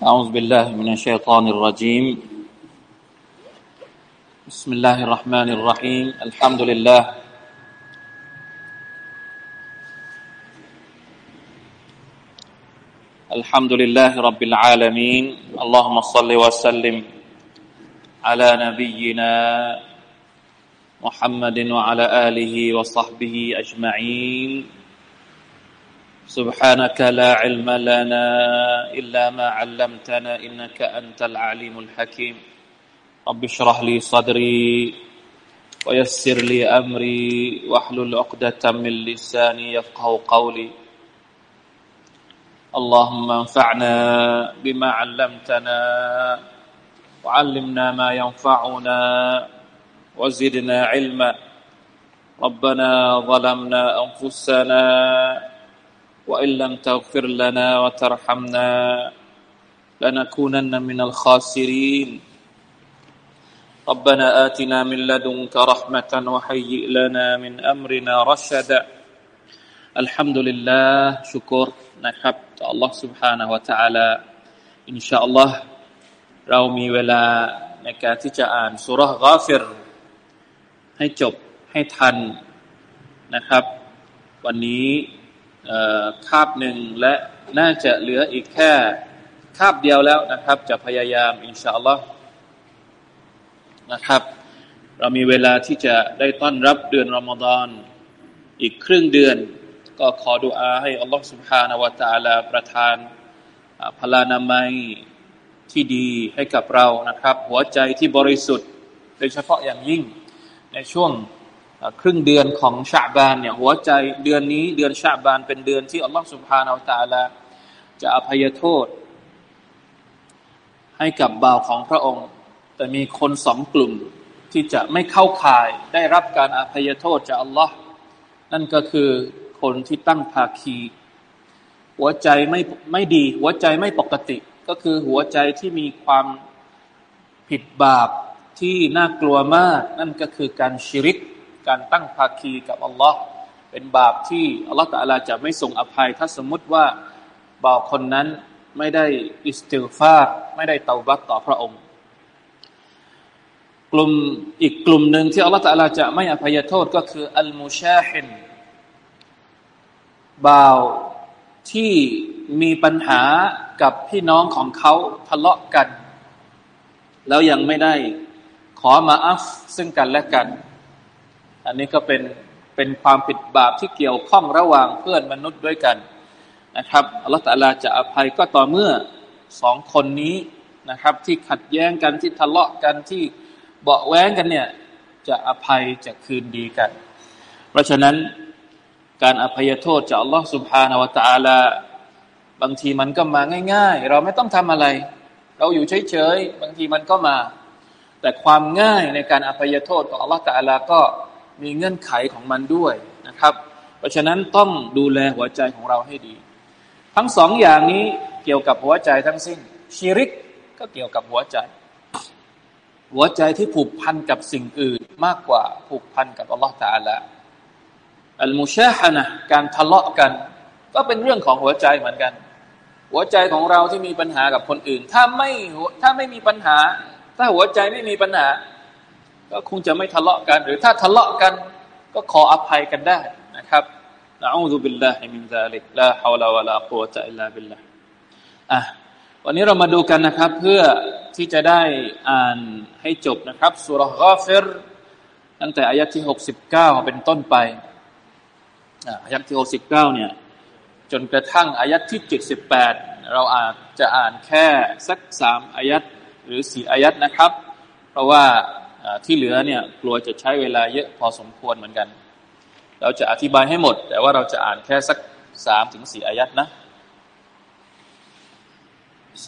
أعوذ بالله من الشيطان الرجيم. بسم الله الرحمن الرحيم. الحمد لله. الحمد لله رب العالمين. اللهم صل وسلم على نبينا محمد وعلى آله وصحبه أجمعين. سبحانك لا علم لنا إلا ما علمتنا إنك أنت العليم الحكيم. رب اشرح لي صدري ويسر لي أمري واحلل عقدة من لساني يفقه قولي. اللهم انفعنا بما علمتنا وعلمنا ما ينفعنا وزدنا علما. ربنا ظلمنا أنفسنا وإن لم تغفر لنا وترحمنا لنكونن من الخاسرين ربنا آتنا من لدنك رحمة وهيئ لنا من أمرنا رشدا الحمد لله شكر นะครับต่อ Allah سبحانه และ تعالى อินชาอัลลอฮ์เรามีเวลาในการที่จะอ่านสุรกาฟิรให้จบให้ทันนะครับ วันนี้ คาบหนึ่งและน่าจะเหลืออีกแค่คาบเดียวแล้วนะครับ จะพยายามอินชาอัลลอฮ์นะครับ เรามีเวลาที่จะได้ต้อนรับเดือนรอมฎอนอีกครึ่งเดือน ก็ขอดุอาให้อัลลอฮ์สุบฮานาวะตาลาประทานพลานามัยที่ดีให้กับเรานะครับ หัวใจที่บริสุทธิ์ โดยเฉพาะอย่างยิ่งในช่วง ครึ่งเดือนของชาบานเนี่ยหัวใจเดือนนี้เดือนชาบานเป็นเดือนที่อัลลอฮฺสุบฮานาอัลตาลาจะอภัยโทษ ให้กับบ่าวของพระองค์ แต่มีคนสองกลุ่มที่จะไม่เข้าข่ายได้รับการอภัยโทษจากอัลลอฮ์นั่นก็คือคนที่ตั้งภาคี หัวใจไม่ไม่ดี หัวใจไม่ปกติ ก็คือหัวใจที่มีความผิดบาปที่น่ากลัวมาก นั่นก็คือการชิริก การตั้งภาคีกับอัลลอฮ์เป็นบาปที่อัลลอฮ์ตะลาจะไม่ส่งอภัย ถ้าสมมุติว่าบ่าวคนนั้นไม่ได้อิสติลฟาไม่ได้เตาบัตต่อพระองค์ กลุ่มอีกกลุ่มหนึ่งที่อัลลอฮ์ตะลาจะไม่อภัยโทษก็คืออัลมุชาฮินบ่าวที่มีปัญหากับพี่น้องของเขาทะเลาะกัน แล้วยังไม่ได้ขอมาอัฟซึ่งกันและกัน อันนี้ก็เป็นเป็นความผิดบาปที่เกี่ยวข้องระหว่างเพื่อนมนุษย์ด้วยกันนะครับอัลลอฮฺตะลาจะอภัยก็ต่อเมื่อสองคนนี้นะครับ ที่ขัดแย้งกันที่ทะเลาะกันที่เบาแว้งกันเนี่ยจะอภัยจะคืนดีกัน เพราะฉะนั้นการอภัยโทษจากอัลลอฮฺสุบฮานาวะตาลาบางทีมันก็มาง่าย ๆ เราไม่ต้องทำอะไร เราอยู่เฉยๆบางทีมันก็มา แต่ความง่ายในการอภัยโทษของอัลลอฮฺตาลาก็ มีเงื่อนไขของมันด้วยนะครับ เพราะฉะนั้นต้องดูแลหัวใจของเราให้ดี ทั้งสองอย่างนี้เกี่ยวกับหัวใจทั้งสิ้นชีริกก็เกี่ยวกับหัวใจ หัวใจที่ผูกพันกับสิ่งอื่นมากกว่าผูกพันกับอัลลอฮฺتعالى المشاحنة การทะเลาะกัน ก็เป็นเรื่องของหัวใจเหมือนกัน หัวใจของเราที่มีปัญหากับคนอื่น ถ้าไม่ถ้าไม่มีปัญหา ถ้าหัวใจไม่มีปัญหา ก็คงจะไม่ทะเลาะกัน หรือถ้าทะเลาะกัน ก็ขออภัยกันได้นะครับنعوذ بالله من ذلك لا حول ولا قوة إلا باللهอะวันนี้เรามาดูกันนะครับ เพื่อที่จะได้อ่านให้จบนะครับสุรกาฟิรตั้งแต่อายะที่หกสิบเก้าเป็นต้นไปอายะที่หกสิบเก้าเนี่ย จนกระทั่งอายะที่เจ็ดสิบแปดเราอาจจะอ่านแค่สักสามอายัดหรือสี่อายัดนะครับ เพราะว่า ที่เหลือเนี่ยกลัวจะใช้เวลาเยอะพอสมควรเหมือนกัน เราจะอธิบายให้หมด แต่ว่าเราจะอ่านแค่สักสามถึงสี่อายัดนะ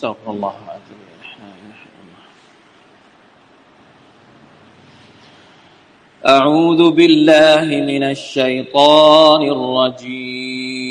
สัลลัลลอฮุอะลัยฮิวะซัลลัม أعوذ بالله من الشيطان الرجيم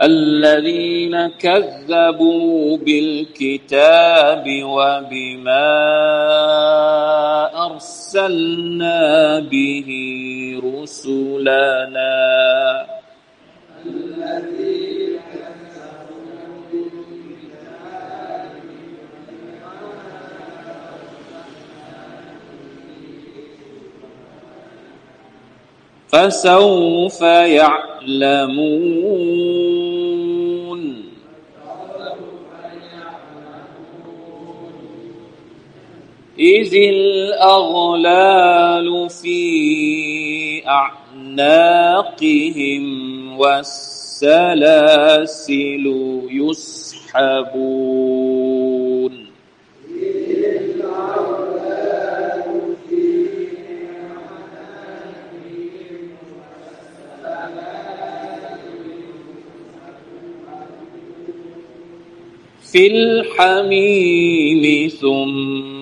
الذين كذبوا بالكتاب وبما أرسلنا به رسلنا. فسوف يعلمون. إذ الأغلال في أعناقهم والسلاسل يسحبون. في الحميم ثم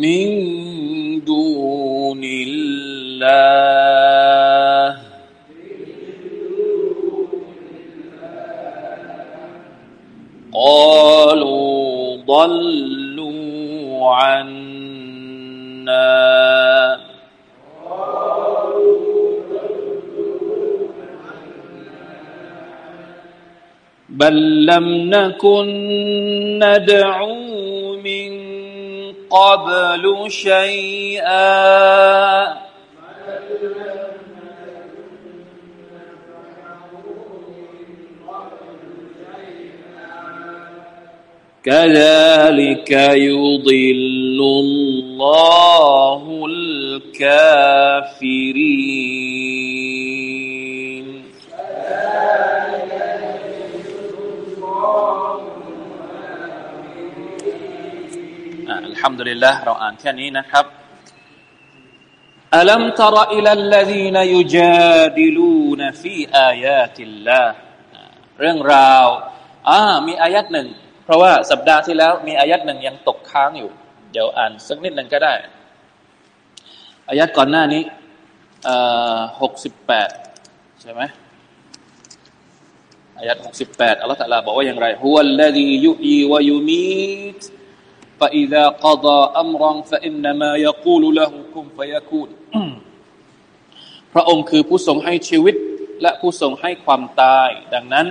من دون الله. قالوا ضلوا عنا. بل لم نكن ندعو من قبل شيئا. كذلك يضل الله الكافرين. الحمد لله ลิลละเราอ่านแค่นี้นะครับ ألم تر إلى الذين يجادلون في آيات الله ยาติลเรื่องราวอ่ามีอายัดหนึ่ง เพราะว่าสัปดาห์ที่แล้วมีอายัดหนึ่งยังตกค้างอยู่ เดี๋ยวอ่านสักนิดหนึ่งก็ได้ อายัดก่อนหน้านี้หกสิบแปดใช่ไหม อายัดหกสิบแปดอัลลอฮฺตะลาบอกว่าอย่างไรฮุวัลลดียุอีวะยุมีต فإذا قضى أمرا فإنما يقول له كن فيكون พระองค์คือผู้ทรงให้ชีวิต และผู้ทรงให้ความตาย ดังนั้น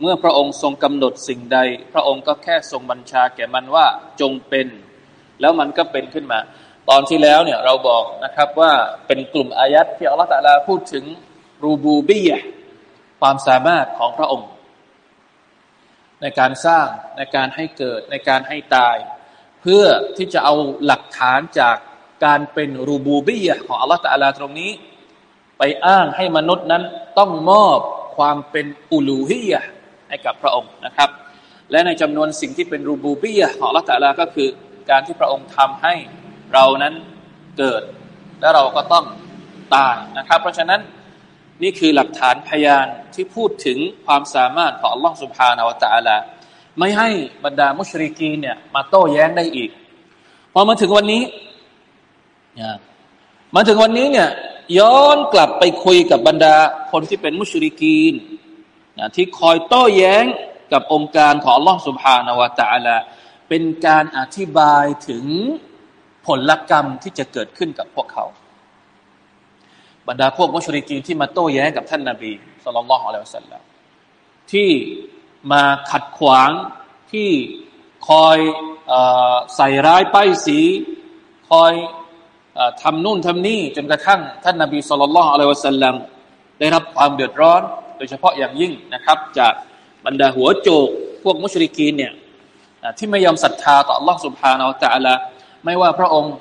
เมื่อพระองค์ทรงกำหนดสิ่งใด พระองค์ก็แค่ทรงบัญชาแก่มันว่าจงเป็น แล้วมันก็เป็นขึ้นมา ตอนที่แล้วเนี่ยเราบอกนะครับว่าเป็นกลุ่มอายัดที่อัลลอฮฺตะลาพูดถึงรูบูบีย ความสามารถของพระองค์ ในการสร้างในการให้เกิดในการให้ตาย เพื่อที่จะเอาหลักฐานจากการเป็นรูบูบียของอัลลอฮฺตะลาตรงนี้ ไปอ้างให้มนุษย์นั้นต้องมอบความเป็นอูลูฮียให้กับพระองค์นะครับ และในจำนวนสิ่งที่เป็นรูบูบียของอัลลอฮฺตะลาก็คือการที่พระองค์ทำให้เรานั้นเกิด และเราก็ต้องตายนะครับ เพราะฉะนั้น นี่คือหลักฐานพยานที่พูดถึงความสามารถของอัลลอฮฺสุบฮานาวะตะลา ไม่ให้บรรดามุชริกีเนี่ยมาโต้แย้งได้อีก พอมาถึงวันนี้มาถึงวันนี้เนี่ยย้อนกลับไปคุยกับบรรดาคนที่เป็นมุชริกีนนะที่คอยโต้แย้งกับองค์การของอัลลอฮฺสุบฮานาวะตะอัลา เป็นการอธิบายถึงผลกรรมที่จะเกิดขึ้นกับพวกเขา บรรดาพวกมุชริกีนที่มาโต้แย้งกับท่านนาบีสุลต่านละฮ์อะลัยฮิวสัลลัมที่มาขัดขวางที่ คอยอใส่ร้ายป้ายสี คอยอทำนู่นทำนี่จนกระทั่งท่านนาบีสุลต่านละอัลลอฮฺสัลลัมได้รับความเดือดร้อน โดยเฉพาะอย่างยิ่งนะครับ จากบรรดาหัวโจก พวกมุชริกีนเนี่ยที่ไม่ยอมศรัทธาต่อ Allah سبحانه และ تعالى ไม่ว่าพระองค์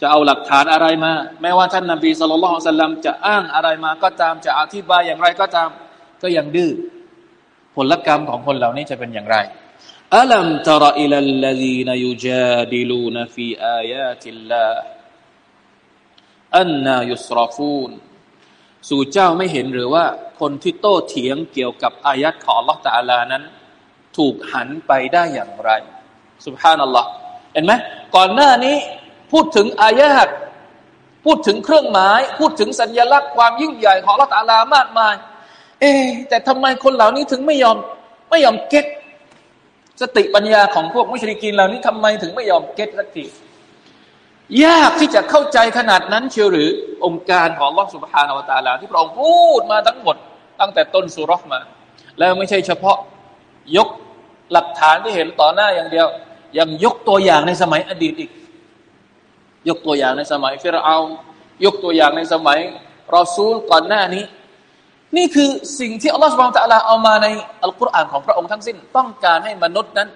จะเอาหลักฐานอะไรมาไม่ว่าท่านนาบีصلى الله عليه وسلم จะอ้างอะไรมาก็ตามจะอธิบายอย่างไรก็ตามก็ยังดื้อผลกรรมของคนเหล่านี้จะเป็นอย่างไรألم تر إلى الذين يجادلون في آيات الله أنى يصرفون สู่เจ้าไม่เห็นหรือว่า คนที่โต้เถียงเกี่ยวกับอายัดของ Allah ตาลานั้น ถูกหันไปได้อย่างไรสุบฮานัลลอฮ์เห็นไหมก่อนหน้านี้ พูดถึงอายะห์พูดถึงเครื่องหมาย พูดถึงสัญญลักษณ์ความยิ่งใหญ่ของละตาลามากมาย เอ๊แต่ทำไมคนเหล่านี้ถึงไม่ยอมไม่ยอมเก็ตสติปัญญาของพวกมุชริกีนเหล่านี้ทำไมถึงไม่ยอมเก็ตสักทียากที่จะเข้าใจขนาดนั้นเชียวหรือองค์การของลอสุบฮานาวตาลา ที่พระองค์พูดมาทั้งหมด ตั้งแต่ต้นสุรษมา แล้วไม่ใช่เฉพาะยกหลักฐานที่เห็นต่อหน้าอย่างเดียว ยังยกตัวอย่างในสมัยอดีตอีก ยกตัวอย่างในสมัยฟิรเอายกตัวอย่างในสมัยรอซูลก่อนหน้านี้ นี่คือสิ่งที่อัลลอฮฺสุบานตะลาเอามาในอัลกุรอานของพระองค์ทั้งสิ้น ต้องการให้มนุษย์นั้น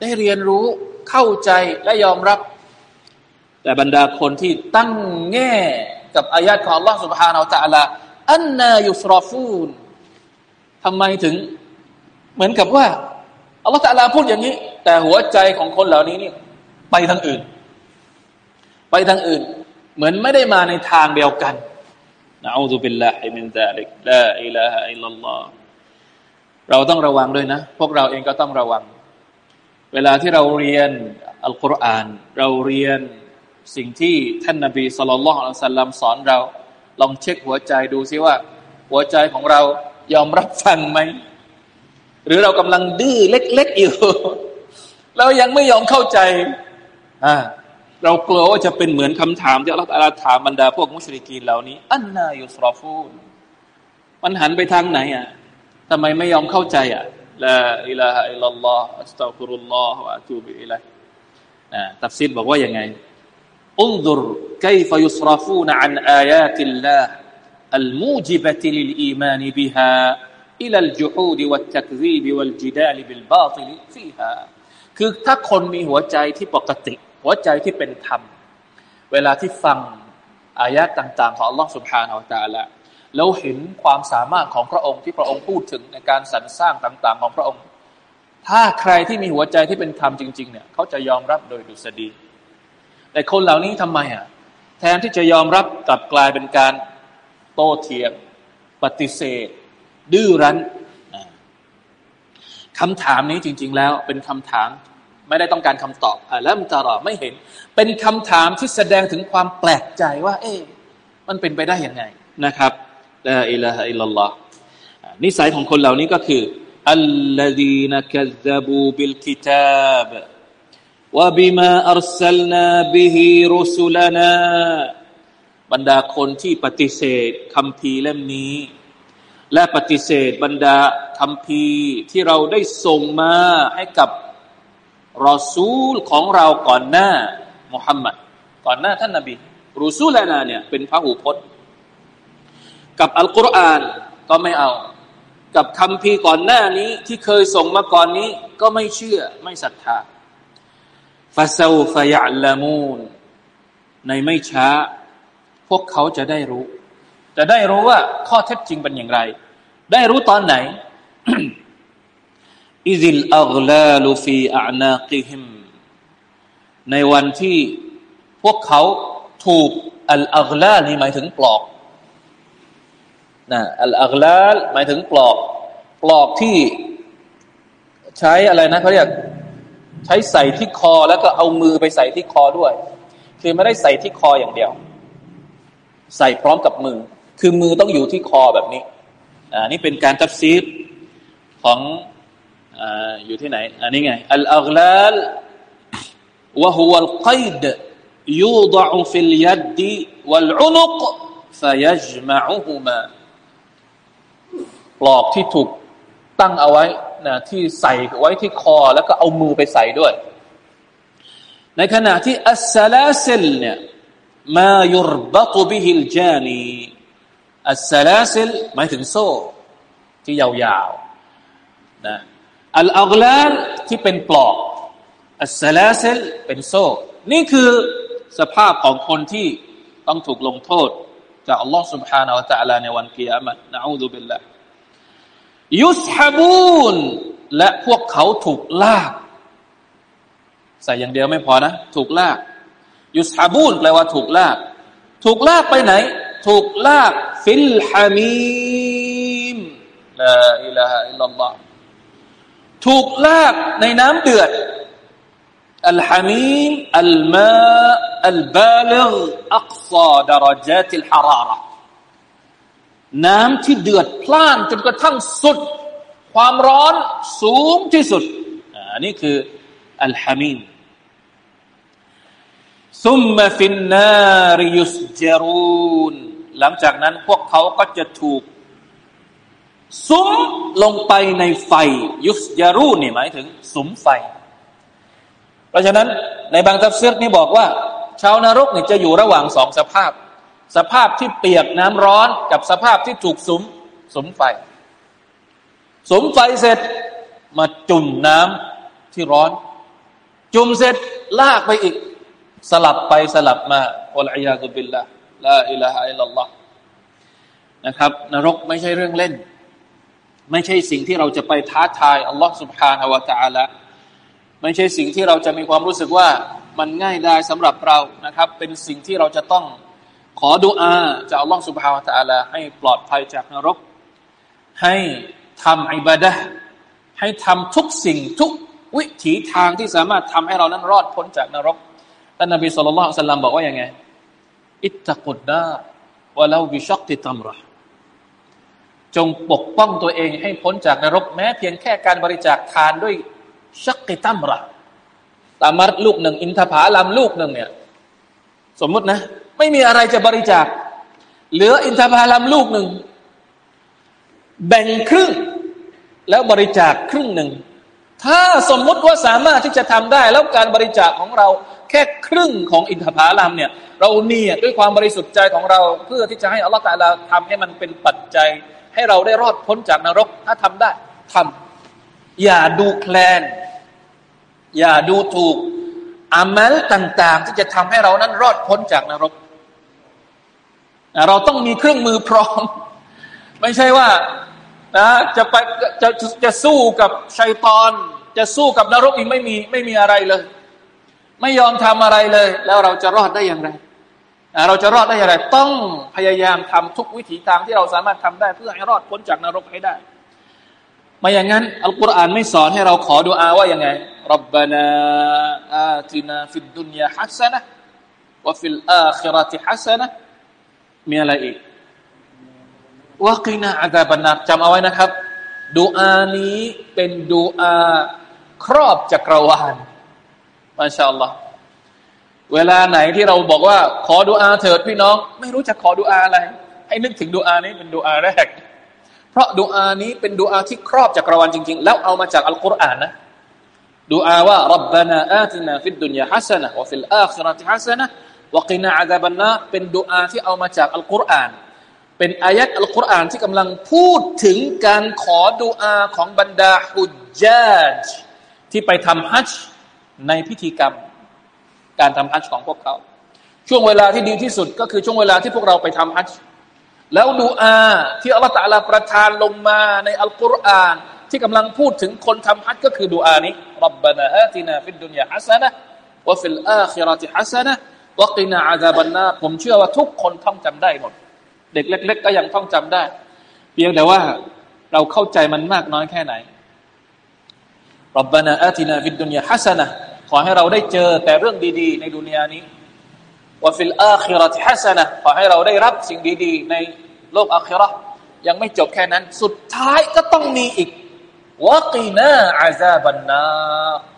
ได้เรียนรู้เข้าใจและยอมรับ แต่บรรดาคนที่ตั้งแง่กับอายาตของอัลลอฮฺسبحانه وتعالى أنى يصرفون ทำไมถึงเหมือนกับว่าอัลลอฮฺ تعالى พูดอย่างนี้ แต่หัวใจของคนเหล่านี้นี่ไปทางอื่น ไปทางอื่น เหมือนไม่ได้มาในทางเดียวกันنعوذ بالله من ذلك لا إله إلا الله เราต้องระวังด้วยนะ พวกเราเองก็ต้องระวัง เวลาที่เราเรียนอัลกุรอาน เราเรียนสิ่งที่ท่านนาบีสุลต่านละสัลลัมสอนเรา ลองเช็คหัวใจดูซิว่า หัวใจของเรายอมรับฟังไหม หรือเรากำลังดื้อเล็กๆอยู่แล้วยังไม่ยอมเข้าใจอ่า เรากลัวว่าจะเป็นเหมือนคำถามที่อัลลอฮฺถามบรรดาพวกมุชริกีนเหล่านี้ อันนายุสรอฟูนมันหันไปทางไหนอ่ะทำไมไม่ยอมเข้าใจอ่ะลาอิลาฮะอิลลัลลอฮฺอัสตัฟุรุลลอฮฺวะตูบิอิลัยนะตัฟซีดบอกว่ายังไง انظر كيف يصرفون عن آيات الله الموجبة للإيمان بها إلى الجحود والتكذيب والجدال بالباطل فيها คือถ้าคนมีหัวใจที่ปกติ หัวใจที่เป็นธรรม เวลาที่ฟังอายะต่าง ๆ ของอัลลอฮ์سبحانه وتعالىแล้วเห็นความสามารถของพระองค์ที่พระองค์พูดถึงในการสรรสร้างต่าง ๆ ของพระองค์ ถ้าใครที่มีหัวใจที่เป็นธรรมจริง ๆ เนี่ยเขาจะยอมรับโดยดุษฎี แต่คนเหล่านี้ทำไมอะแทนที่จะยอมรับกลับกลายเป็นการโต้เถียงปฏิเสธ ดื้อรั้นคำถามนี้จริง ๆ แล้วเป็นคำถาม ไม่ได้ต้องการคำตอบแล้วมันจะรอไม่เห็น เป็นคำถามที่แสดงถึงความแปลกใจว่า เอ๊ะมันเป็นไปได้ยังไงนะครับلا إله إلا الله นิสัยของคนเหล่านี้ก็คือالذين كذبوا بالكتاب وبما أرسلنا به رسلنا บรรดาคนที่ปฏิเสธคัมภีร์เล่มนี้ และปฏิเสธบรรดาคัมภีร์ที่เราได้ส่งมาให้กับ รอซูลของเราก่อนหน้ามุฮัมมัดก่อนหน้าท่านนาบีรูซูลนาเนี่ยเป็นพระหูพจน์ กับอัลกุรอานก็ไม่เอา กับคำพีก่อนหน้านี้ที่เคยส่งมาก่อนนี้ก็ไม่เชื่อไม่ศรัทธาฟาซาฟยะลามูนในไม่ช้า พวกเขาจะได้รู้ จะได้รู้ว่าข้อเท็จจริงเป็นอย่างไร ได้รู้ตอนไหน อิซิลอัลลาลูฟีอานากิฮิมในวันที่พวกเขาถูกอัลอัลลานี่หมายถึงปลอกนะอัลอัลลาหมายถึงปลอก ปลอกที่ใช้อะไรนะเขาเรียกใช้ใส่ที่คอแล้วก็เอามือไปใส่ที่คอด้วย คือไม่ได้ใส่ที่คออย่างเดียว ใส่พร้อมกับมือ คือมือต้องอยู่ที่คอแบบนี้อ่านี่เป็นการตัฟซีรของ อยู่ที่ไหน อันนี้ไงالأغلال وهو القيد يوضع في اليد والعنق فيجمعهما ปลอกที่ถูกตั้งเอาไว้นะที่ใส่ไว้ที่คอ แล้วก็เอามือไปใส่ด้วย ในขณะที่السلاسل เนี่ยมายุรบัตุบิฮิลจานีอัสซาลาซิลหมายถึงโซ่ ที่ยาวๆ อัลอักลาลที่เป็นปลอกอัสซาลาซิลเป็นโซ่ นี่คือสภาพของคนที่ต้องถูกลงโทษจากอัลลอฮ์ سبحانه และ تعالى ในวันกิยามะนะอูดุบิลละยุสฮบูนและพวกเขาถูกลาก ใส่อย่างเดียวไม่พอนะ ถูกลากยุสฮบูนแปลว่าถูกลาก ถูกลากไปไหน ถูกลากฟิลฮามีมลาอิลาฮะอิลลัลลอฮ์ ถูกลากในน้ำเดือดالحميم الماء البالغ أقصى درجات الحرارة น้ำที่เดือดพล่านจนกระทั่งสุด ความร้อนสูงที่สุดอันนี้คืออัลฮามีมซุมมาฟินนาริยุสเจรูนหลังจากนั้นพวกเขาก็จะถูก สุมลงไปในไฟ ยุสยารูนี่หมายถึงสุมไฟ เพราะฉะนั้นในบางทัฟซีรนี่บอกว่า ชาวนรกนี่จะอยู่ระหว่างสองสภาพ สภาพที่เปียกน้ำร้อนกับสภาพที่ถูกสุมสุมไฟ สุมไฟเสร็จมาจุ่มน้ำที่ร้อน จุ่มเสร็จลากไปอีก สลับไปสลับมาอัลอยาตุบิลละลาอิลาฮะอิลลัลลอฮ์นะครับ นรกไม่ใช่เรื่องเล่น ไม่ใช่สิ่งที่เราจะไปท้าทายอัลลอฮ์สุบฮานาวะตาละไม่ใช่สิ่งที่เราจะมีความรู้สึกว่ามันง่ายได้ยสำหรับเรานะครับ เป็นสิ่งที่เราจะต้องขอดุอาจากอัลลอฮ์สุบฮานาวะตาละให้ปลอดภัยจากนรก ให้ทำอิบะดะให้ทำทุกสิ่งทุกวิถีทางที่สามารถทำให้เรานั้นรอดพ้นจากนรกท่านนบีสุลต่านบอกว่าอย่างไงอิตตะกุดดาวะลาวิชักติตัมรห์ จงปกป้องตัวเองให้พ้นจากนรกแม้เพียงแค่การบริจาคทานด้วยชักติตัมระตามัดลูกหนึ่ง อินทผาลามลูกหนึ่งเนี่ย สมมุตินะ ไม่มีอะไรจะบริจาค เหลืออินทผาลามลูกหนึ่ง แบ่งครึ่ง แล้วบริจาคครึ่งหนึ่ง ถ้าสมมุติว่าสามารถที่จะทำได้ แล้วการบริจาคของเราแค่ครึ่งของอินทผลัมเนี่ย เราเนี่ยด้วยความบริสุทธิ์ใจของเราเพื่อที่จะให้อัลลอฮฺตาลาทำให้มันเป็นปัจจัย ให้เราได้รอดพ้นจากนรก ถ้าทำได้ทำอย่าดูแคลน อย่าดูถูกอามัลต่าง ๆ ที่จะทำให้เรานั้นรอดพ้นจากนรก เราต้องมีเครื่องมือพร้อม ไม่ใช่ว่านะจะไปจะจะสู้กับชัยตอน จะสู้กับนรกอีกไม่มีไม่มีอะไรเลย ไม่ยอมทำอะไรเลย แล้วเราจะรอดได้อย่างไร เราจะรอดได้อย่างไร ต้องพยายามทำทุกวิถีทางที่เราสามารถทำได้เพื่อให้รอดพ้นจากนรกให้ได้มาอย่างนั้นอัลกุรอานไม่สอนให้เราขอดุอาว่ายังไงربنا آتنا في الدنيا حسنة وفي الآخرة حسنة มีอะไรอีกوقنا عذاب النار จำเอาไว้นะครับดุอานี้เป็นดุอาครอบจักรวาลما شاء الله เวลาไหนที่เราบอกว่า ขอดุอาเถิดพี่น้อง ไม่รู้จะขอดุอาอะไร ให้นึกถึงดุอานี้เป็นดุอาแรก เพราะดุอานี้เป็นดุอาที่ครอบจักรวาลจริง ๆ แล้วเอามาจากอัลกุรอานนะดุอาว่าربنا آتنا في الدنيا حسنة وفي الآخرة حسنة وقنا عذاب النار เป็นดุอาที่เอามาจากอัลกุรอาน เป็นอายะฮฺอัลกุรอานที่กำลังพูดถึงการขอดุอาของบรรดาฮุจญาจที่ไปทำฮัจญ์ในพิธีกรรม การทำฮัจจ์ของพวกเขา ช่วงเวลาที่ดีที่สุดก็คือช่วงเวลาที่พวกเราไปทำฮัจจ์แล้วดุอาที่อัลลอฮฺ تعالى ประทานลงมาในอัลกุรอานที่กำลังพูดถึงคนทำฮัจจ์ก็คือดูอานี้รับบานาอาตินาฟิดดุนยาฮัสนะวะฟิลอาคิรติฮัสนะวะกินาอาซาบันนาผมเชื่อว่าทุกคนท่องจำได้หมด เด็กเล็ก ๆ ก็ยังท่องจำได้ เพียงแต่ว่าเราเข้าใจมันมากน้อยแค่ไหนربنا آتنا في الدنيا حسنة ขอให้เราได้เจอแต่เรื่องดีๆ ในดุนยานี้وفي الآخرة حسنة ขอให้เราได้รับสิ่งดีๆ ในโลกอาคิรอยังไม่จบแค่นั้น สุดท้ายก็ต้องมีอีกوقنا عذاب النار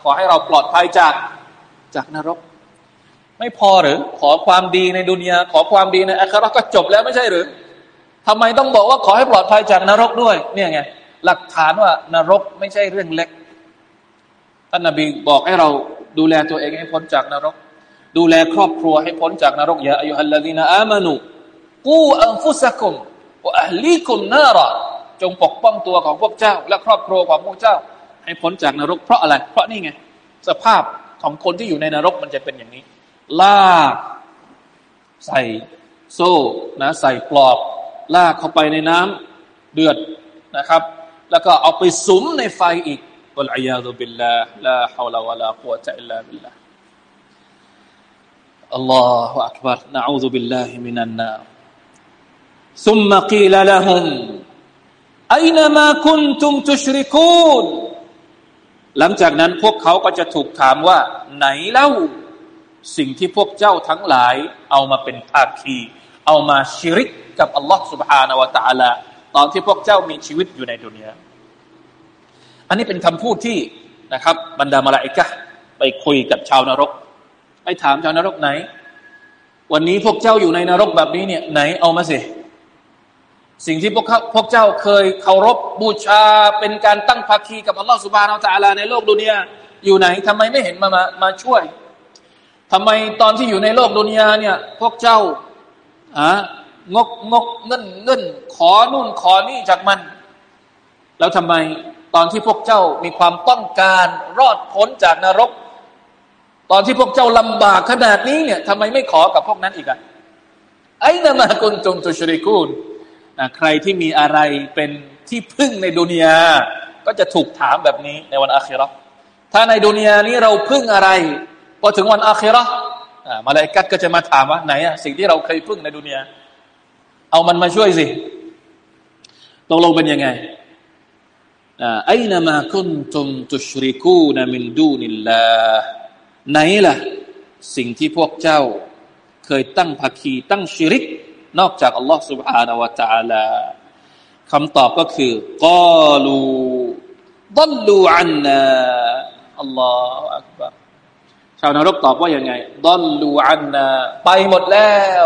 ขอให้เราปลอดภัยจากจากนรก ไม่พอหรือ ขอความดีในดุนยา ขอความดีในอาคิรอก็จบแล้วไม่ใช่หรือทำไมต้องบอกว่าขอให้ปลอดภัยจากนรกด้วย เนี่ยไง หลักฐานว่านรกไม่ใช่เรื่องเล็กท่านนบีบอกให้เรา ดูแลตัวเองให้พ้นจากนรก ดูแลครอบครัวให้พ้นจากนรกอย่าอายุฮัลลดีนอามานุกูอันฟุสกุมวะอัลลีกุมนาระจงปกป้องตัวของพวกเจ้า และครอบครัวของพวกเจ้า ให้พ้นจากนรก เพราะอะไร เพราะนี่ไง สภาพของคนที่อยู่ในนรกมันจะเป็นอย่างนี้ ลากใส่โซ่นะใส่ปลอก ลากเข้าไปในน้ำเดือดนะครับ แล้วก็เอาไปสุมในไฟอีก อัลอยาดุบิลลาลาฮาวลาวะลากุวะตะอิลลาบิลลาอัลลอฮฺอักบารนะอูซุบิลลาฮิมินันนา ثم قيل لهم أين ما كنتم تشركون หลังจากนั้นพวกเขาก็จะถูกถามว่า ไหนเล่า สิ่งที่พวกเจ้าทั้งหลาย เอามาเป็นภาคี เอามาชิริกกับอัลลอฮ์ سبحانه และ تعالى ตอนที่พวกเจ้ามีชีวิตอยู่ในดุนยา อันนี้เป็นคำพูดที่นะครับ บรรดามาลาอิกะไปคุยกับชาวนรก ไปถามชาวนรกไหน วันนี้พวกเจ้าอยู่ในนรกแบบนี้เนี่ยไหนเอามาสิสิ่งที่พวกพวกเจ้าเคยเคารพบูชาเป็นการตั้งภาคีกับอัลลอฮฺสุบานอัลตะลาในโลกดุนยาอยู่ไหนทำไมไม่เห็นมามามาช่วยทำไมตอนที่อยู่ในโลกดุนยาเนี่ย พวกเจ้าอะงกงกเงินเงินขอนู่นขอนี่จากมัน แล้วทำไม ตอนที่พวกเจ้ามีความต้องการรอดพ้นจากนรก ตอนที่พวกเจ้าลำบากขนาดนี้เนี่ยทำไมไม่ขอกับพวกนั้นอีกอะไอ้นามากุนจุมตุชริกูลใครที่มีอะไรเป็นที่พึ่งในดุนยา ก็จะถูกถามแบบนี้ในวันอาคิรอถ้าในดุนยานี้เราพึ่งอะไรพอถึงวันอาคิรอมาลายกัดก็จะมาถามว่าไหนอะสิ่งที่เราเคยพึ่งในดุนยา เอามันมาช่วยสิตกลงเป็นยังไง ไอ้นามาคุนตุมตุชริกูนมินดูนิลลาไหนล่ะ สิ่งที่พวกเจ้าเคยตั้งภาคีตั้งชิริกนอกจากอัลลอฮ์ سبحانه และ تعالى คำตอบก็คือกาลูดัลลูอันนาอัลลอฮฺอักบารชาวนรกตอบว่ายังไงดัลลูอันนาไปหมดแล้ว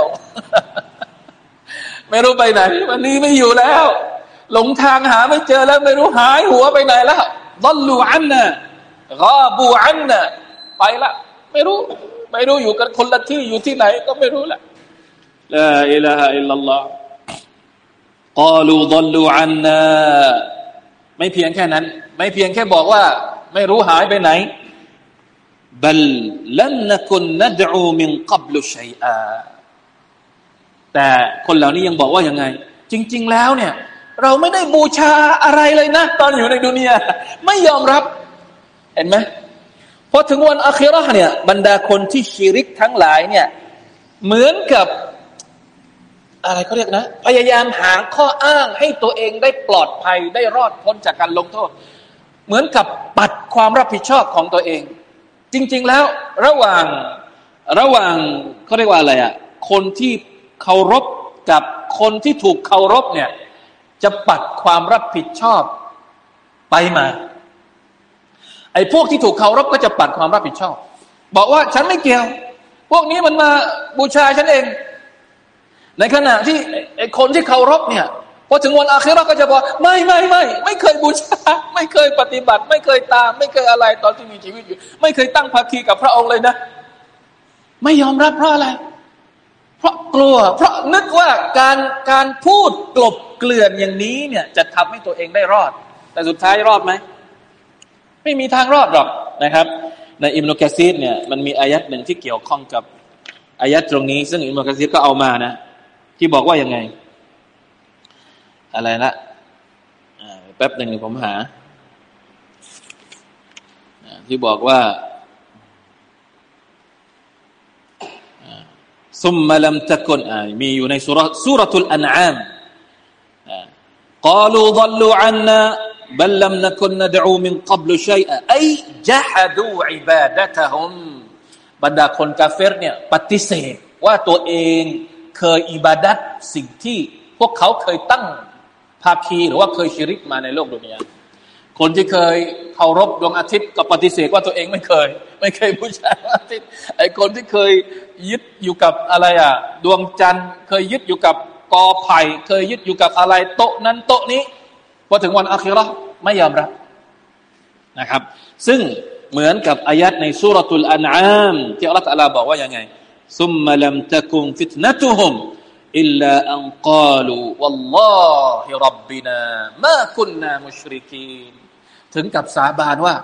ไม่รู้ไปไหน วันนี้ไม่อยู่แล้ว หลงทางหาไม่เจอแล้วไม่รู้หายหัวไปไหนแล้วดัลลูอันนากาบูอันนาไปละ ไม่รู้ ไม่รู้อยู่กันคนละที่อยู่ที่ไหนก็ไม่รู้แหละลาอิลาฮะอิลลัลลอฮ์กาลูดลลูอันนาไม่เพียงแค่นั้น ไม่เพียงแค่บอกว่า ไม่รู้หายไปไหนบัลลันนกุนนัดูมินกับลุชัยอาแต่คนเหล่านี้ยังบอกว่ายังไง จริง ๆ แล้วเนี่ย เราไม่ได้บูชาอะไรเลยนะ ตอนอยู่ในดุนยาไม่ยอมรับ เห็นไหมพอถึงวันอัคราเนี่ย บรรดาคนที่ชีริกทั้งหลายเนี่ย เหมือนกับ อะไรเขาเรียกนะ พยายามหาข้ออ้างให้ตัวเองได้ปลอดภัยได้รอดพ้นจากการลงโทษ เหมือนกับปัดความรับผิดชอบของตัวเอง จริง ๆ แล้วระหว่างระหว่างเขาเรียกว่าอะไรอะ่ะคนที่เคารพกับคนที่ถูกเคารพเนี่ย จะปัดความรับผิดชอบไปมา ไอ้พวกที่ถูกเคารพก็จะปัดความรับผิดชอบ บอกว่าฉันไม่เกี่ยว พวกนี้มันมาบูชาฉันเอง ในขณะที่ไอ้คนที่เคารพเนี่ยพอถึงวันอาคิรอก็จะบอกไม่ไม่ไม่ไม่เคยบูชา ไม่เคยปฏิบัติ ไม่เคยตาม ไม่เคยอะไรตอนที่มีชีวิตอยู่ ไม่เคยตั้งภาคีกับพระองค์เลยนะ ไม่ยอมรับเพราะอะไร เพราะกลัว เพราะนึกว่าการการพูดกลบ กลื่อนอย่างนี้เนี่ยจะทำให้ตัวเองได้รอด แต่สุดท้ายรอดไหม ไม่มีทางรอดหรอกนะครับ ในอิมโนกะซีดเนี่ยมันมีอายัดหนึ่งที่เกี่ยวข้องกับอายัดตรงนี้ ซึ่งอิมโนกะซีดก็เอามานะ ที่บอกว่ายังไง อะไรละแป๊บหนึ่งผมหา ที่บอกว่า ซุมมาลัมตะกุนมีอยู่ในสุรสุรทุลอันอาม قالوا ضلوا عنا بل لم نكن ندعو من قبل شيئا أي جحدوا عبادتهم บรรดาคนกาเฟรเนี่ยปฏิเสธว่าตัวเองเคยอิบาดัตสิ่งที่พวกเขาเคยตั้งภาคีหรือว่าเคยชิริกมาในโลกดุนยาคนที่เคยเคารพดวงอาทิตย์ก็ปฏิเสธว่าตัวเองไม่เคย ไม่เคยบูชาดวงอาทิตย์ไอ้คนที่เคยยึดอยู่กับอะไรอ่ะ ดวงจันทร์ เคยยึดอยู่กับ กอไผ่เคยยึดอยู่กับอะไรโต๊ะนั้นโต๊ะนี้พอถึงวันอัคราไม่ยอมรับนะครับ ซึ่งเหมือนกับอายัดในสุรทูลอันอามที่อัลลอฮฺลาบอกว่ายังไงซุมมะลัมตะกุมฟิตนะตุฮุมอิลลาอันกาลูวัลลอฮิรับบินามาคุนนามุชริกีนถึงกับสาบานว่า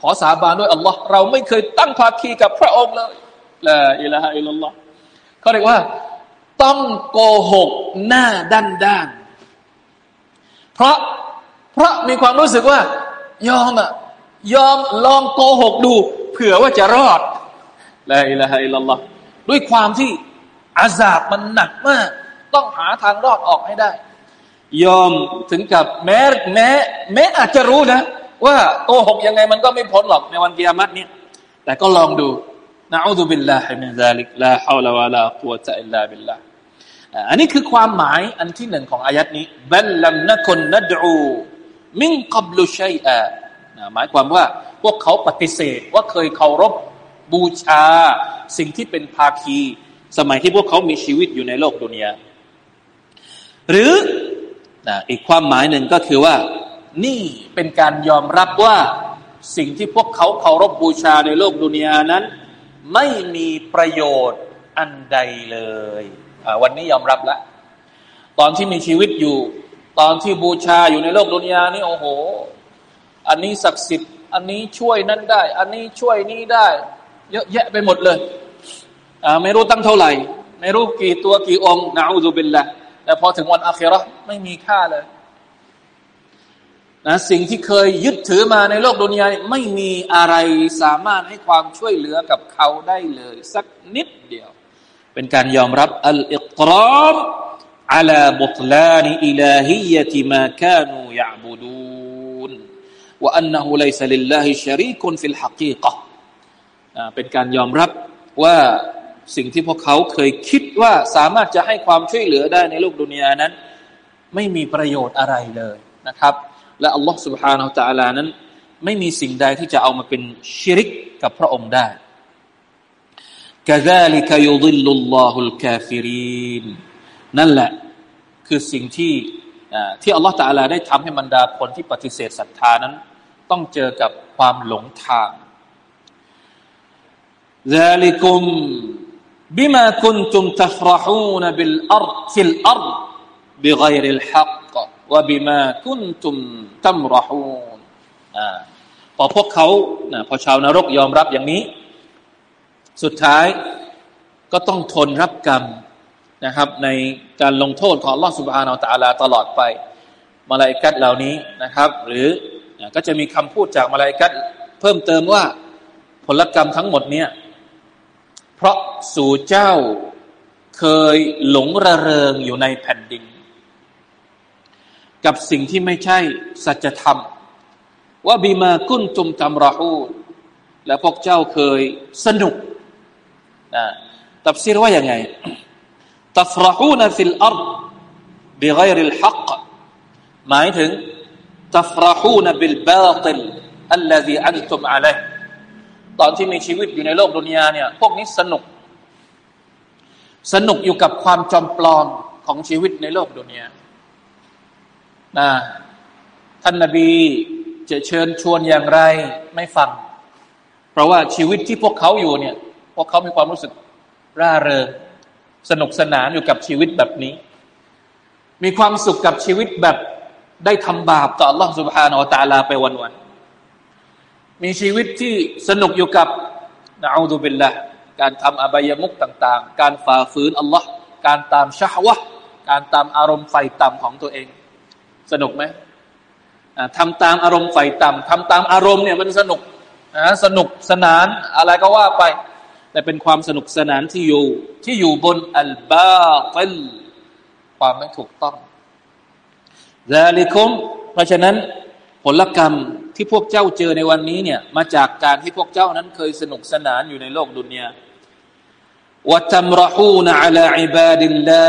ขอสาบานด้วยอัลลอฮ์เราไม่เคยตั้งภาคีกับพระองค์เลยลาอิลาฮะอิลลอฮ์เขาเรียกว่า ต้องโกหกหน้าด้านด้านเพราะเพราะมีความรู้สึกว่า ยอมอะยอมลองโกหกดู เผื่อว่าจะรอดลาอิลาฮะอิลลัลลอฮ์ด้วยความที่อาซาบมันหนักมาก ต้องหาทางรอดออกให้ได้ ยอมถึงกับแม้แม้แม้อาจจะรู้นะ ว่าโกหกยังไงมันก็ไม่พ้นหรอกในวันกิยามะฮฺนี้แต่ก็ลองดูนะأعوذ بالله من ذلك لا حول ولا قوة إلا بالله อันนี้คือความหมายอันที่หนึ่งของอายัดนี้บัลลัมนะคนนัดู มิงกับลุชัยอาหมายความว่าพวกเขาปฏิเสธว่าเคยเคารพบูชา สิ่งที่เป็นภาคี สมัยที่พวกเขามีชีวิตอยู่ในโลกดุนยาหรืออีกความหมายหนึ่งก็คือว่า นี่เป็นการยอมรับว่าสิ่งที่พวกเขาเคารพบูชาในโลกดุนยานั้น ไม่มีประโยชน์อันใดเลย วันนี้ยอมรับแล้วตอนที่มีชีวิตอยู่ ตอนที่บูชาอยู่ในโลกดุนยานี่โอ้โห อันนี้ศักดิ์สิทธิ์ อันนี้ช่วยนั่นได้ อันนี้ช่วยนี้ได้ เยอะแยะไปหมดเลยไม่รู้ตั้งเท่าไหร่ ไม่รู้กี่ตัวกี่องค์นะอูซุบิลละแต่พอถึงวันอาคราไม่มีค่าเลยนะสิ่งที่เคยยึดถือมาในโลกดุนยาไม่มีอะไรสามารถให้ความช่วยเหลือกับเขาได้เลย สักนิดเดียว เป็นการยอมรับอัลอิกราม على بطلان إلهية ما كانوا يعبدون وأنه ليس لله شريك في الحقيقة เป็นการยอมรับว่าสิ่งที่พวกเขาเคยคิดว่าสามารถจะให้ความช่วยเหลือได้ในโลกดุนยานั้น ไม่มีประโยชน์อะไรเลยนะครับ และอัลลอฮ์ سبحانه และ تعالى นั้น ไม่มีสิ่งใดที่จะเอามาเป็นชิริกกับพระองค์ได้ كذلك يضل الله الكافرين นั่นแหละคือสิ่งที่ที่อัลลอฮฺตาลาได้ทำให้บรรดาคนที่ปฏิเสธศรัทธานั้น ต้องเจอกับความหลงทางซาลิกุมบิมาคุนตุมตฟรหูนบิลอัรฟิลอัรบิไกริลฮักวะบิมาคุนตุมตัมรหูนพอพวกเขาพอชาวนรกยอมรับอย่างนี้ สุดท้ายก็ต้องทนรับกรรมนะครับ ในการลงโทษของลอสุบฮานาอัลตาลาตลอดไปมาลายกัดเหล่านี้นะครับ หรือก็จะมีคำพูดจากมาลายกัดเพิ่มเติมว่าผลกรรมทั้งหมดเนี่ยเพราะสู่เจ้าเคยหลงระเริงอยู่ในแผ่นดิน กับสิ่งที่ไม่ใช่สัจธรรม ว่าบีมากุนตุมตำราหูและพวกเจ้าเคยสนุก นะตับซีรว่าย่งไงตัฟรหูนฟิลอัรบิไกริลฮักหมายถึงตัฟรหูนบิลบาติลอัลลซีอันตุมอะลัยตอนที่มีชีวิตอยู่ในโลกดุนยาเนี่ยพวกนี้สนุก สนุกอยู่กับความจอมปลอมของชีวิตในโลกดุนยานะท่านนาบีจะเชิญชวนอย่างไรไม่ฟัง เพราะว่าชีวิตที่พวกเขาอยู่เนี่ย พวกเขามีความรู้สึกร่าเริงสนุกสนานอยู่กับชีวิตแบบนี้ มีความสุขกับชีวิตแบบได้ทำบาปต่อ Allah سبحانه และ تعالى ไปวันๆมีชีวิตที่สนุกอยู่กับนะอูดุบิลละการทำอบายมุกต่าง ๆ การฝ่าฝืนอัลลอฮ์การตามชาฮวะการตามอารมณ์ไฟต่ำของตัวเอง สนุกไหมทำตามอารมณ์ไฟต่ำทำตามอารมณ์เนี่ยมันสนุกสนุกสนานอะไรก็ว่าไป แต่เป็นความสนุกสนานที่อยู่ ที่อยู่บนอัลบาติลความไม่ถูกต้องซาลิคุมเพราะฉะนั้นผลกรรมที่พวกเจ้าเจอในวันนี้เนี่ยมาจากการที่พวกเจ้านั้นเคยสนุกสนานอยู่ในโลกดุนยาวัตมรหูนอัลาอิบาดิลลา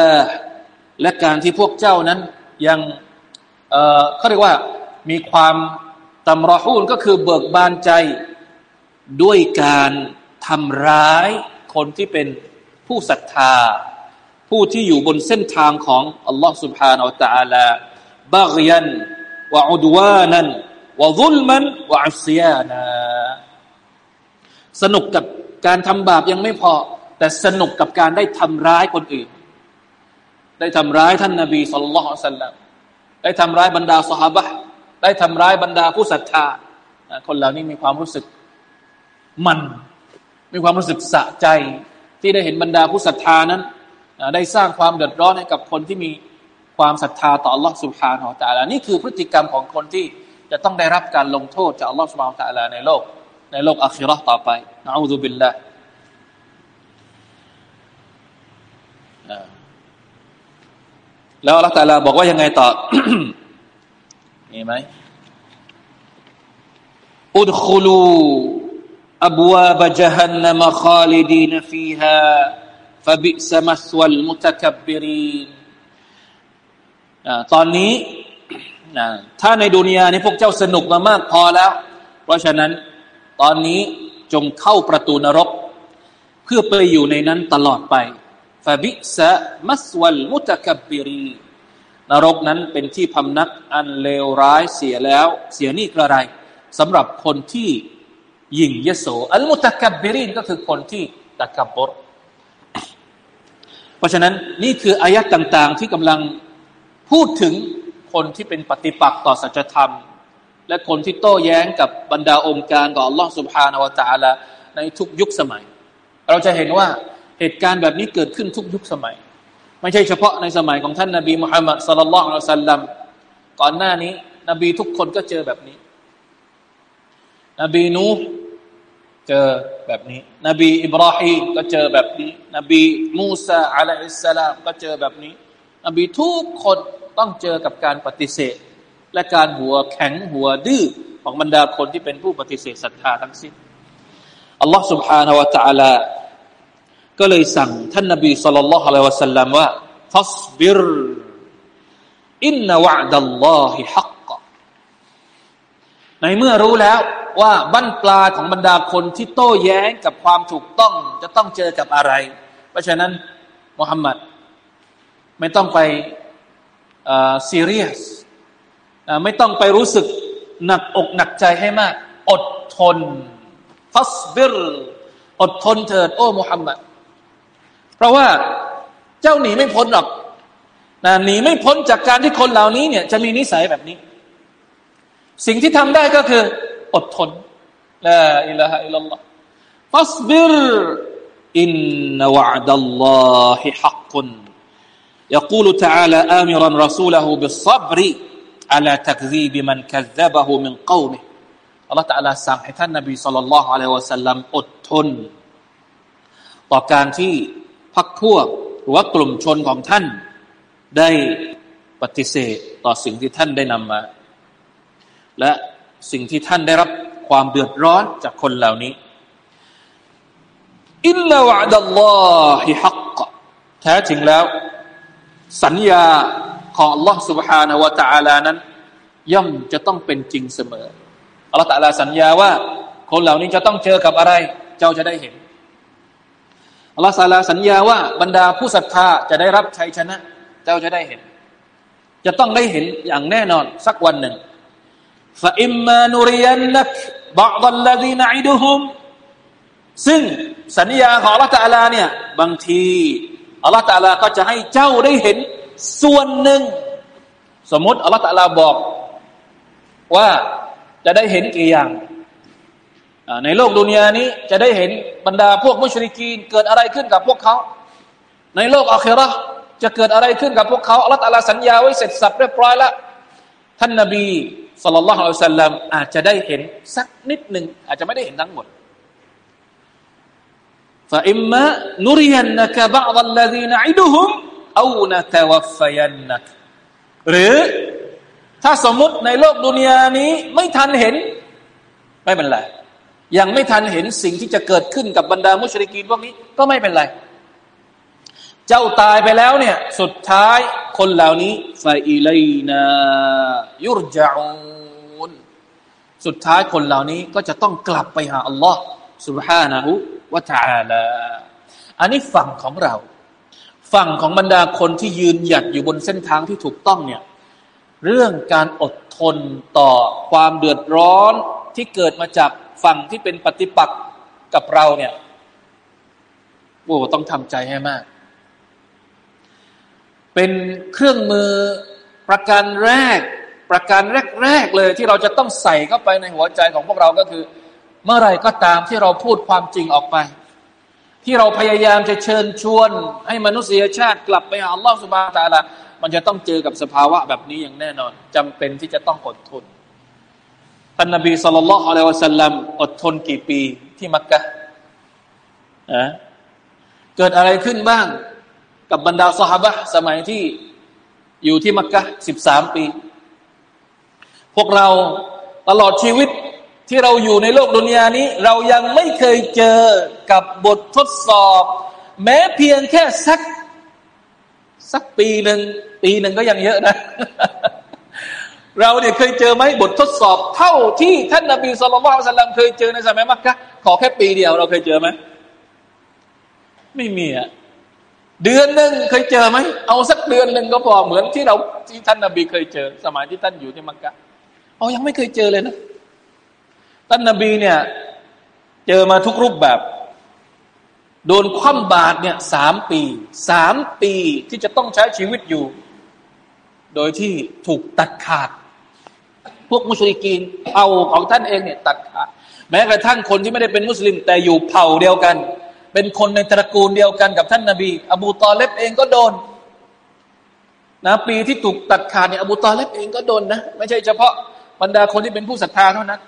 และการที่พวกเจ้านั้นยังเเขาเรียกว่ามีความตัมรหูนก็คือเบิกบานใจด้วยการ ทำร้ายคนที่เป็นผู้ศรัทธา ผู้ที่อยู่บนเส้นทางของอัลลอฮ์ سبحانه และ تعالى บางยัน วะอุดวานันวะซุลมันวะอัศยานาสนุกกับการทำบาปยังไม่พอ แต่สนุกกับการได้ทำร้ายคนอื่น ได้ทำร้ายท่านนาบีสุลต่านสัลลัมได้ทำร้ายบรรดาสหบะได้ทำร้ายบรรดาผู้ศรัทธาคนเหล่านี้มีความรู้สึกมัน มีความรู้สึกสะใจ ที่ได้เห็นบรรดาผู้ศรัทธานั้นได้สร้างความเดือดร้อนให้กับคนที่มีความศรัทธาต่อ Allah سبحانه และ تعالى นี่คือพฤติกรรมของคนที่จะต้องได้รับการลงโทษจาก Allah سبحانه และ تعالى ในโลก ในโลกอัคราต่อไปนะอูซุบิลละแล้ว Allah تعالى บอกว่ายังไงต่อมีไหมอุดคุลู อับวาบจฮันนมคาลิดีนฟีฮา فبئس مثوى المتكبرين ตอนนี้ถ้าในดุนยานี้พวกเจ้าสนุกมามากพอแล้ว เพราะฉะนั้นตอนนี้จงเข้าประตูนรก เพื่อไปอยู่ในนั้นตลอดไปฟาบิสะมัสวัลมุตะกับบิรีนรกนั้นเป็นที่พำนักอันเลวร้ายเสียแล้ว เสียนี่กระไรสำหรับคนที่ ยิ่งยโสอัลมุตะกับบรินก็คือคนที่ตะกับบดเพราะฉะนั้นนี่คืออายัดต่างๆ ที่กำลังพูดถึงคนที่เป็นปฏิปักษ์ต่อสัจธรรม และคนที่โต้แย้งกับบรรดาองค์การต่ออัลลอฮ์สุบฮานาวะตาละในทุกยุคสมัย เราจะเห็นว่าเหตุการณ์แบบนี้เกิดขึ้นทุกยุคสมัย ไม่ใช่เฉพาะในสมัยของท่านนาบีมุฮัมมัดสลลัลลอฮุอะลัยฮิสัลลัมก่อนหน้านี้ นบีทุกคนก็เจอแบบนี้ นบีนูเจอแบบนี้ นบีอิบราฮิมก็เจอแบบนี้ นบีมูซาอะลัยฮิสสลามก็เจอแบบนี้ นบีทุกคนต้องเจอกับการปฏิเสธ และการหัวแข็งหัวดื้อของบรรดาคนที่เป็นผู้ปฏิเสธศรัทธาทั้งสิ้น อัลลอฮ์ سبحانه และ تعالى ก็เลยสั่งท่านนบีสุลต่านละฮ์อะลัยวะสัลลัมว่าฟัสบิรอินนวะดัลลอฮิฮักในเมื่อรู้แล้ว ว่าบั้นปลาของบรรดาคนที่โต้แย้งกับความถูกต้องจะต้องเจอกับอะไร เพราะฉะนั้นมุฮัมมัดไม่ต้องไปซีเรียสไม่ต้องไปรู้สึกหนักอกหนักใจให้มาก อดทนฟัสบิรอดทนเถิดโอ้มุฮัมมัดเพราะว่าเจ้าหนีไม่พ้นหรอกนะหนีไม่พ้นจากการที่คนเหล่านี้เนี่ยจะมีนิสัยแบบนี้ สิ่งที่ทำได้ก็คือ อดทนลาอิลาฮะอิลลัลลอฮ์ฟัสบิรอินนวะดัลลอฮิฮักกุน يقول تعالى آمرا رسوله بالصبر على تكذيب من كذبه من قومه อัลลอฮฺตะลาสั่งให้ท่านนบีสุลต่านละฮ์อะลัยวะสัลลัมอดทนต่อการที่พักพวกหรือว่ากลุ่มชนของท่าน ได้ปฏิเสธต่อสิ่งที่ท่านได้นำมา และ สิ่งที่ท่านได้รับความเดือดร้อนจากคนเหล่านี้อิลลาวะดัลลอฮิฮักแท้จริงแล้ว สัญญาของ Allah سبحانه และ تعالى นั้น ย่อมจะต้องเป็นจริงเสมอ Allah تعالى สัญญาว่า คนเหล่านี้จะต้องเจอกับอะไร เจ้าจะได้เห็น Allah تعالى สัญญาว่า บรรดาผู้ศรัทธาจะได้รับชัยชนะ เจ้าจะได้เห็น จะต้องได้เห็นอย่างแน่นอนสักวันหนึ่ง ฟาอิมมานุริยันนักบาดัลลีนอิดุฮุมซึ่งสัญญาของอัลลอฮฺตาลาเนี่ยบางทีอัลลอฮฺตาลาก็จะให้เจ้าได้เห็นส่วนหนึ่ง สมมติอัลลอฮฺตาลาบอกว่าจะได้เห็นกี่อย่างในโลกดุนยานี้จะได้เห็นบรรดาพวกมุชริกีนเกิดอะไรขึ้นกับพวกเขา ในโลกอาคราจะเกิดอะไรขึ้นกับพวกเขาอัลลอฮฺตาลาสัญญาไว้เสร็จสับเรียบร้อยแล้วท่านนบี สัลลัลลอฮุอะลัยฮิสัลลัมอาจจะได้เห็นสักนิดหนึ่งอาจจะไม่ได้เห็นทั้งหมดฟาอิมมะนุริยันนักบะดัลลดีนอิดุฮุมเอานะตวัฟยันนักหรือถ้าสมมติในโลกดุนยานี้ไม่ทันเห็น ไม่เป็นไร ยังไม่ทันเห็นสิ่งที่จะเกิดขึ้นกับบรรดามุชริกีนพวกนี้ก็ไม่เป็นไร จ้าตายไปแล้วเนี่ย สุดท้ายคนเหล่านี้ฟาอิลัยนายุรจาอูนสุดท้ายคนเหล่านี้ก็จะต้องกลับไปหาอัลลอฮ์ سبحانه และ تعالى อันนี้ฝั่งของเรา ฝั่งของบรรดาคนที่ยืนหยัดอยู่บนเส้นทางที่ถูกต้องเนี่ย เรื่องการอดทนต่อความเดือดร้อนที่เกิดมาจากฝั่งที่เป็นปฏิปักษ์กับเราเนี่ยโอ้ต้องทำใจให้มาก เป็นเครื่องมือประการแรก ประการแรกๆเลยที่เราจะต้องใส่เข้าไปในหัวใจของพวกเราก็คือ เมื่อไรก็ตามที่เราพูดความจริงออกไป ที่เราพยายามจะเชิญชวน ให้มนุษยชาติกลับไปหาอัลลอฮฺสุบานตะลามันจะต้องเจอกับสภาวะแบบนี้อย่างแน่นอนจำเป็นที่จะต้องอดทนท่านนบีสุลต่านละอัลลอฮฺสัลลัมอดทนกี่ปีที่มักกะนะเกิดอะไรขึ้นบ้าง กับบรรดาสหายสมัยที่อยู่ที่มักกะสิบสามปี พวกเราตลอดชีวิตที่เราอยู่ในโลกดุนยานี้ เรายังไม่เคยเจอกับบททดสอบ แม้เพียงแค่สัก สักปีหนึ่งปีหนึ่งก็ยังเยอะนะ เราเนี่ยเคยเจอไหมบททดสอบเท่าที่ท่านนบีสุลต่านสัลลัมเคยเจอในสมัยมักกะขอแค่ปีเดียวเราเคยเจอไหมไม่มีอะ เดือนหนึ่งเคยเจอไหมเอาสักเดือนหนึ่งก็พอเหมือนที่เราที่ท่านนบีเคยเจอ สมัยที่ท่านอยู่ที่มักกะเอายังไม่เคยเจอเลยนะท่านนบีเนี่ย เจอมาทุกรูปแบบ โดนคว่ำบาตรเนี่ยสามปีสามปีที่จะต้องใช้ชีวิตอยู่ โดยที่ถูกตัดขาด พวกมุสลิกีนเผ่าของท่านเองเนี่ยตัดขาดแม้กระทั่งคนที่ไม่ได้เป็นมุสลิม แต่อยู่เผ่าเดียวกัน เป็นคนในตระกูลเดียวกันกับท่านนาบี อบูตอเลบเองก็โดนนะปีที่ถูกตัดขาดเนี่ยอบูตอเลบเองก็โดนนะไม่ใช่เฉพาะบรรดาคนที่เป็นผู้ศรัทธาเท่านั้น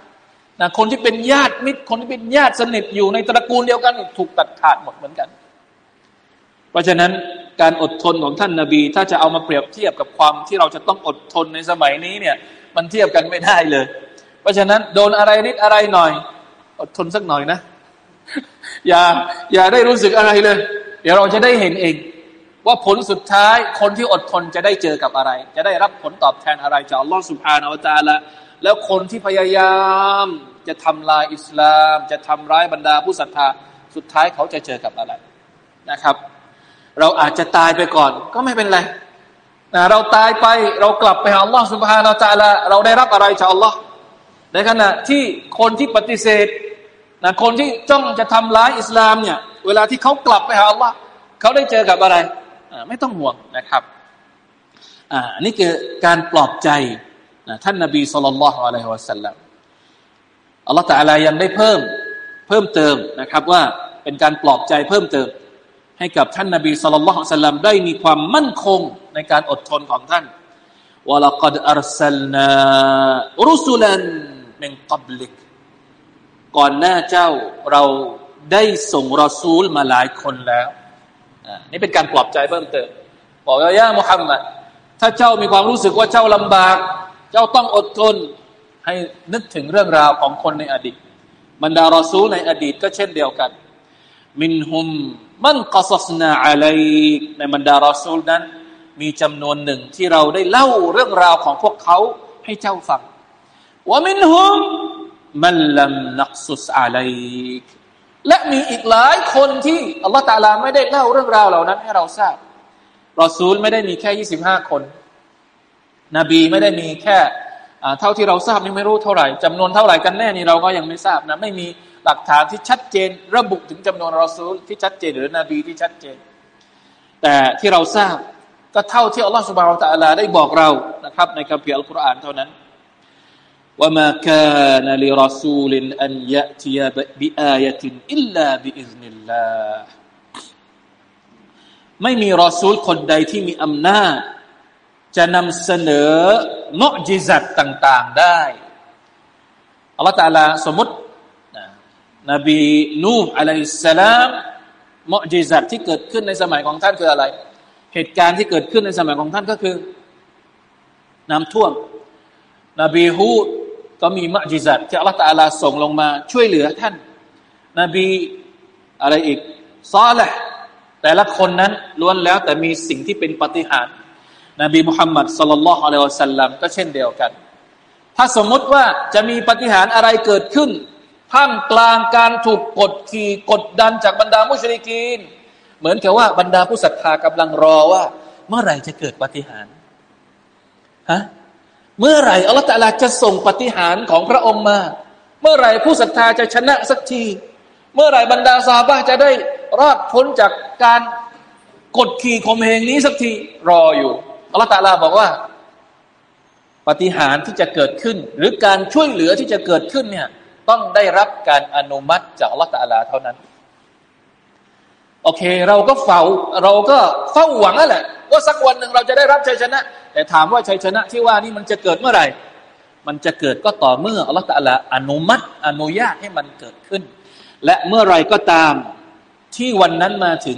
นะคนที่เป็นญาติมิตรคนที่เป็นญาติสนิทอยู่ในตระกูลเดียวกันถูกตัดขาดหมดเหมือนกัน เพราะฉะนั้นการอดทนของท่านนาบี ถ้าจะเอามาเปรียบเทียบกับความที่เราจะต้องอดทนในสมัยนี้เนี่ย มันเทียบกันไม่ได้เลย เพราะฉะนั้นโดนอะไรนิดอะไรหน่อย อดทนสักหน่อยนะ อย่าอย่าได้รู้สึกอะไรเลย เดี๋ยวเราจะได้เห็นเอง ว่าผลสุดท้ายคนที่อดทนจะได้เจอกับอะไร จะได้รับผลตอบแทนอะไรจากอัลลอฮฺสุบฮานาอัลตาละแล้วคนที่พยายามจะทำลายอิสลาม จะทำร้ายบรรดาผู้ศรัทธาสุดท้ายเขาจะเจอกับอะไรนะครับ เราอาจจะตายไปก่อน ก็ไม่เป็นไรนะเราตายไปเรากลับไปหาอัลลอฮ์สุบฮานาจาละเราได้รับอะไรจากอัลลอฮ์ในขณะที่คนที่ปฏิเสธ นะคนที่จ้องจะทำร้ายอิสลามเนี่ย เวลาที่เขากลับไปหาอัลลอฮ์เขาได้เจอกับอะไรไม่ต้องห่วงนะครับอ่านี่คือการปลอบใจท่านนบีสุลต่านละฮ์อะลัยฮิวะสัลลัมอัลลอฮฺตะอาลายังได้เพิ่มเพิ่มเติมนะครับว่าเป็นการปลอบใจเพิ่มเติม ให้กับท่านนบีสุลต่านละฮ์สัลลัมได้มีความมั่นคงในการอดทนของท่านวะลักดอัลสลนารุสุลันมินกับลิก ก่อนหน้าเจ้าเราได้ส่งรอซูลมาหลายคนแล้วนี่เป็นการปลอบใจเพิ่มเติมบอกว่าย่ามุฮัมมัดถ้าเจ้ามีความรู้สึกว่าเจ้าลำบาก เจ้าต้องอดทนให้นึกถึงเรื่องราวของคนในอดีตบรรดารอซูลในอดีตก็เช่นเดียวกัน มินหุมมันกอสนาอะไรในบรรดารอซูลนั้น มีจำนวนหนึ่งที่เราได้เล่าเรื่องราวของพวกเขาให้เจ้าฟังว่ามินหุม มันลัมนักสุสอะไรและมีอีกหลายคนที่อัลลอฮฺตาลาไม่ได้เล่าเรื่องราวเหล่านั้นให้เราทราบรอซูลไม่ได้มีแค่ยี่สิบห้าคน นบีไม่ได้มีแค่เท่าที่เราทราบนี่ไม่รู้เท่าไหร่จำนวนเท่าไหร่กันแน่นี่เราก็ยังไม่ทราบนะไม่มีหลักฐานที่ชัดเจน ระบุถึงจำนวนรอซูลที่ชัดเจนหรือนบีที่ชัดเจน แต่ที่เราทราบก็เท่าที่อัลลอฮฺ سبحانه وتعالى ได้บอกเรานะครับ ในคัมภีร์อัลกุรอานเท่านั้น ว่า ما كان لرسول أن يأتي بآية إلا بإذن الله ไม่มีรอซูลคนใดที่มีอำนาจ จะนำเสนอ معجزات ต่าง ๆ ได้อัลลอฮฺตาลาสมมตินบีนูห์อะลัยฮิสสลามมอจิซัตที่เกิดขึ้นในสมัยของท่านคืออะไร เหตุการณ์ที่เกิดขึ้นในสมัยของท่านก็คือ น้ำท่วมนบีฮูด ก็มีมอจิซัตที่อัลลอฮฺตาลาส่งลงมาช่วยเหลือท่าน นบีอะไรอีกซอละแต่ละคนนั้นล้วนแล้วแต่มีสิ่งที่เป็นปฏิหารนบีมุฮัมมัดสลลัลลอฮุอะลัยฮิวะสัลลัมก็เช่นเดียวกัน ถ้าสมมติว่าจะมีปฏิหารอะไรเกิดขึ้นท่ามกลางการถูกกดขี่กดดันจากบรรดามุชริกีน เหมือนกับว่าบรรดาผู้ศรัทธากำลังรอว่า เมื่อไหร่จะเกิดปฏิหารฮะ เมื่อไหร่อัลลอฮฺตะลาจะส่งปฏิหารของพระองค์มา เมื่อไหร่ผู้ศรัทธาจะชนะสักที เมื่อไหร่บรรดาซาบะจะได้รอดพ้นจากการกดขี่ข่มเหงนี้สักทีรออยู่อัลลอฮฺตะลาบอกว่า ปฏิหารที่จะเกิดขึ้น หรือการช่วยเหลือที่จะเกิดขึ้นเนี่ยต้องได้รับการอนุมัติจากอัลลอฮฺตะลาเท่านั้น โอเค เราก็เฝ้าเราก็เฝ้าหวังนั่นแหละว่าสักวันหนึ่งเราจะได้รับชัยชนะ แต่ถามว่าชัยชนะที่ว่านี่มันจะเกิดเมื่อไหร่ มันจะเกิดก็ต่อเมื่ออัลลอฮฺตะลาอนุมัติอนุญาตให้มันเกิดขึ้น และเมื่อไรก็ตามที่วันนั้นมาถึง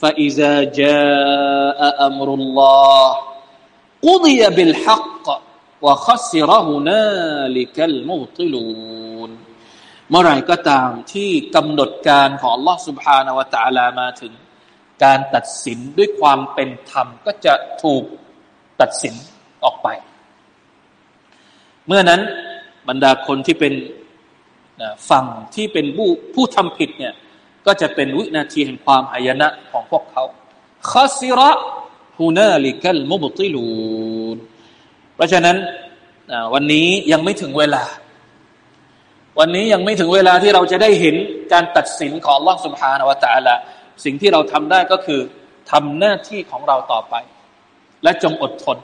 ฟาอิซาจาอัมรุลลอฮ์กุฎยบิลฮักวะขัสซิรหุนาลิกัลมุติลู เมื่อไรก็ตามที่กำหนดการของ Allah سبحانه และ تعالى มาถึง การตัดสินด้วยความเป็นธรรมก็จะถูกตัดสินออกไป เมื่อนั้นบรรดาคนที่เป็นฝั่งที่เป็นผู้ผู้ทำผิดเนี่ยก็จะเป็นวินาทีแห่งความอายนะของพวกเขาคาซิระฮูนาลิกัลมุบติลูนเพราะฉะนั้นวันนี้ยังไม่ถึงเวลา วันนี้ยังไม่ถึงเวลาที่เราจะได้เห็นการตัดสินของล่องสุภานวตาละสิ่งที่เราทำได้ก็คือทำหน้าที่ของเราต่อไป และจงอดทน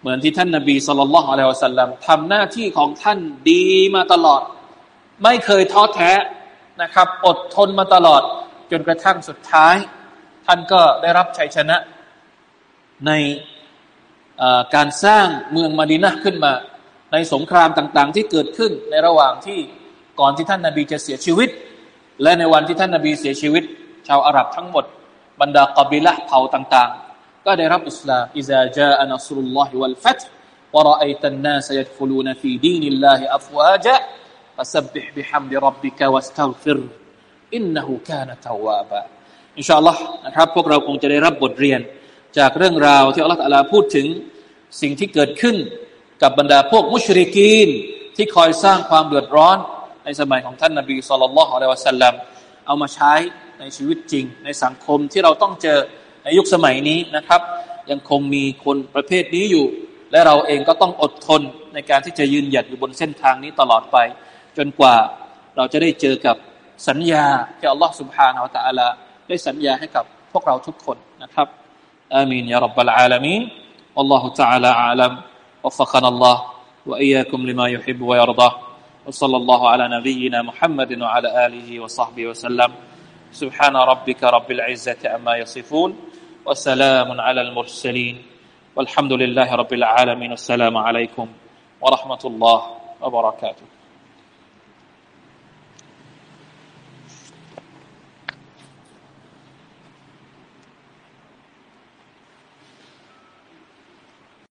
เหมือนที่ท่านนาบีสุลต่านละฮ์อะลัยฮิสัลลัมทำหน้าที่ของท่านดีมาตลอด ไม่เคยท้อแท้นะครับ อดทนมาตลอด จนกระทั่งสุดท้าย ท่านก็ได้รับชัยชนะในการสร้างเมืองมาดีนะขึ้นมา ในสงครามต่างๆ ที่เกิดขึ้นในระหว่างที่ก่อนที่ท่านนาบีจะเสียชีวิต และในวันที่ท่านนาบีเสียชีวิต ชาวอาหรับทั้งหมด บรรดากบิละเผ่าต่างๆ ก็ได้รับอิสลามอิซาจาอันัสรุลลอฮิวัลฟัตورأيت الناس يدخلون في دين الله أفواجا فسبح بحمد ربك واستغفره إنه كان توابا อินชาอัลลอฮ์นะครับพวกเราคงจะได้รับบทเรียนจากเรื่องราวที่อัลลอฮฺพูดถึงสิ่งที่เกิดขึ้น กับบรรดาพวกมุชริกีนที่คอยสร้างความเดือดร้อน ในสมัยของท่านนาบีสุลต่านละฮ์อะลัยวะสัลลัมเอามาใช้ในชีวิตจริง ในสังคมที่เราต้องเจอในยุคสมัยนี้นะครับ ยังคงมีคนประเภทนี้อยู่ และเราเองก็ต้องอดทนในการที่จะยืนหยัดอยู่บนเส้นทางนี้ตลอดไป จนกว่าเราจะได้เจอกับสัญญาที่อัลลอฮ์ سبحانه และ تعالى ได้สัญญาให้กับพวกเราทุกคนนะครับอามีนยารับบลอาลามีน والله تعالى أعلم وفقنا الله وإياكم لما يحب ويرضى وصلى الله على نبينا محمد وعلى آله وصحبه وسلم. سبحان ربك رب العزة عما يصفون وسلام على المرسلين. والحمد لله رب العالمين. والسلام عليكم ورحمة الله وبركاته.